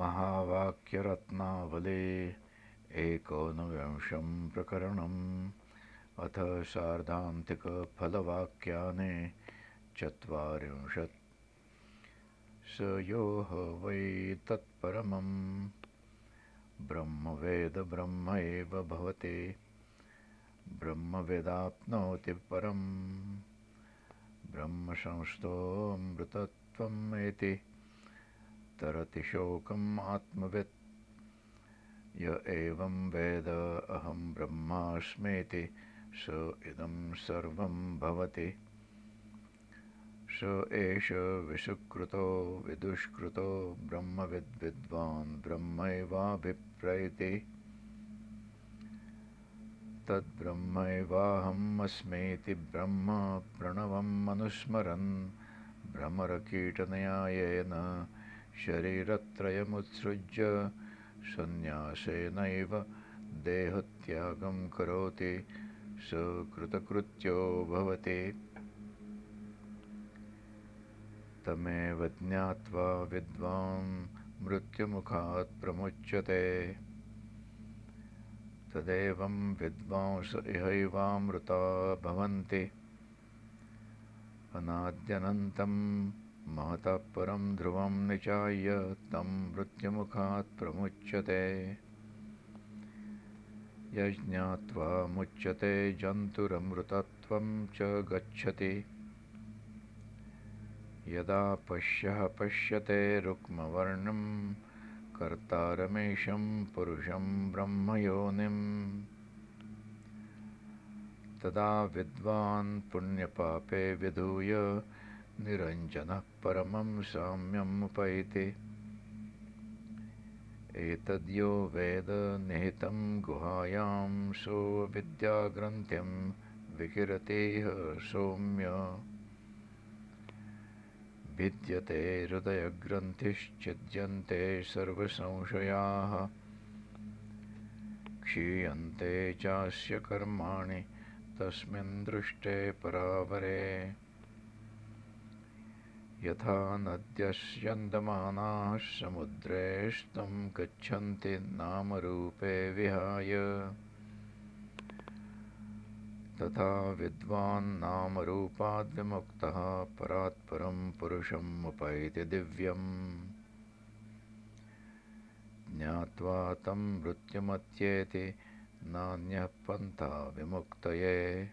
महावाक्यरत्नावले एकोनविंशं प्रकरणम्। अथ सार्धान्तिकफलवाक्यानि। चत्वारिंशत्। स यो ह वै तत्परमम्। ब्रह्मवेदब्रह्म एव भवति। ब्रह्मवेदाप्नोति परम्। ब्रह्मसंस्थोऽमृतत्वमेति तरति शोकम् आत्मवित्। य एवं वेद अहं ब्रह्मास्मीति स इदं सर्वं भवति। स एष विसुकृतो विदुष्कृतो ब्रह्मविद्विद्वान् ब्रह्मैवाभिप्रैति। तद्ब्रह्मैवाहम् अस्मीति ब्रह्म प्रणवम् अनुस्मरन् भ्रमरकीटन्यायेन शरीरत्रयमुत्सृज्य सन्न्यासेनैव देहत्यागं करोति स कृतकृत्यो भवति। तमेव ज्ञात्वा विद्वान् मृत्युमुखात् प्रमुच्यते। तदेवं विद्वांस इहैवामृता भवन्ति। अनाद्यनन्तम् महतः परं ध्रुवं निचाय्य तं मृत्युमुखात् प्रमुच्यते। यज्ञात्वा मुच्यते जन्तुरमृतत्वं च गच्छति। यदा पश्यः पश्यते रुक्मवर्णं कर्तारमेशं पुरुषं ब्रह्मयोनिम् तदा विद्वान् पुण्यपापे विधूय निरञ्जनः परमं साम्यमुपैति एतद्यो वेद निहितं गुहायां सो विद्याग्रन्थ्यं विकिरतेह सौम्य। भिद्यते हृदयग्रन्थिश्चिद्यन्ते सर्वसंशयाः। क्षीयन्ते चास्य कर्माणि तस्मिन् दृष्टे परावरे यथा नद्यस्यन्दमानाः समुद्रेस्तं गच्छन्ति नामरूपे विहाय। तथा विद्वान् नामरूपाद्विमुक्तः परात्परं पुरुषम् उपैति दिव्यम्। ज्ञात्वा तं मृत्युमत्येति नान्यः पन्था विमुक्तये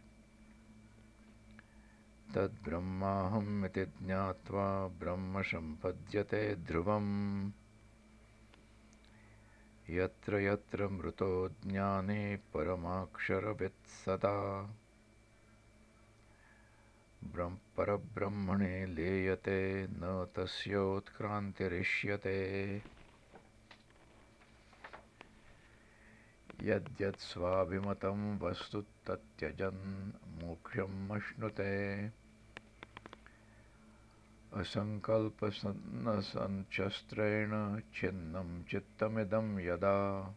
तद्ब्रह्माहमिति ज्ञात्वा ब्रह्म सम्पद्यते ध्रुवम्। यत्र यत्र मृतो ज्ञाने परमाक्षरवित्सदा परब्रह्मणे लीयते न तस्योत्क्रान्तिरिष्यते यद्यत्स्वाभिमतं वस्तु तत्यजन् मोक्षम् अश्नुते असङ्कल्पसन्नसञ्चस्त्रेण छिन्नं चित्तमिदं यदा।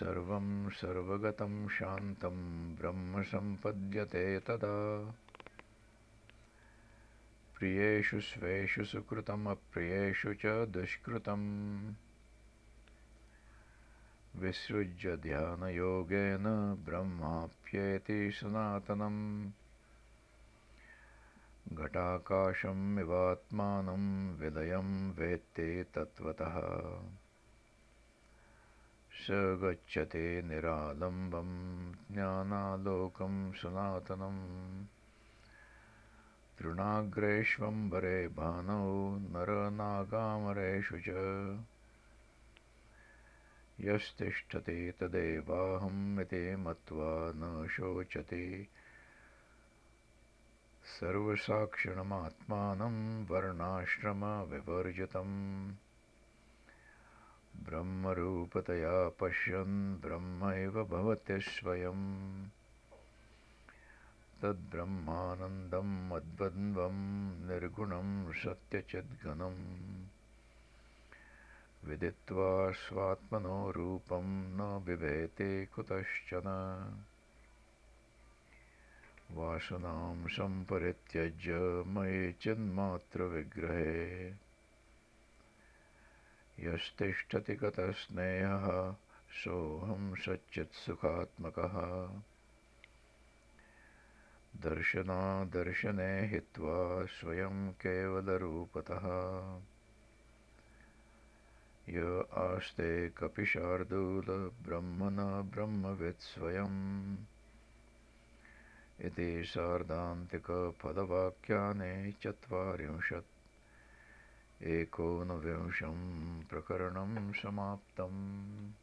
सर्वं सर्वगतं शान्तं ब्रह्म सम्पद्यते तदा। प्रियेषु स्वेषु सुकृतमप्रियेषु च दुष्कृतम् विसृज्य ध्यानयोगेन ब्रह्माप्येति सनातनम्। घटाकाशमिवात्मानं विलयं वेत्ते तत्त्वतः। स गच्छते निरालम्बं ज्ञानालोकं सनातनम्। तृणाग्रेष्वम्बरे भानौ नरनागामरेषु च यस्तिष्ठति तदेवाहम् इति मत्वा न शोचति। सर्वसाक्षिणमात्मानं वर्णाश्रमविवर्जितम् ब्रह्मरूपतया पश्यन् ब्रह्मैव भवति स्वयम् तद्ब्रह्मानन्दम् अद्वन्द्वं निर्गुणं सत्यचिद्घनम् विदित्वा स्वात्मनो रूपं न बिभेति कुतश्चन। वासनां सम्परित्यज्य मयि चिन्मात्रविग्रहे। यस्तिष्ठति गतस्नेहः सोऽहं सच्चित्सुखात्मकः दर्शनादर्शने हित्वा स्वयं केवलरूपतः य आस्ते कपिशार्दूलब्रह्मण ब्रह्मवित् स्वयम् इति सार्धान्तिकपदवाक्यानि चत्वारिंशत्। एकोनविंशं प्रकरणं समाप्तम्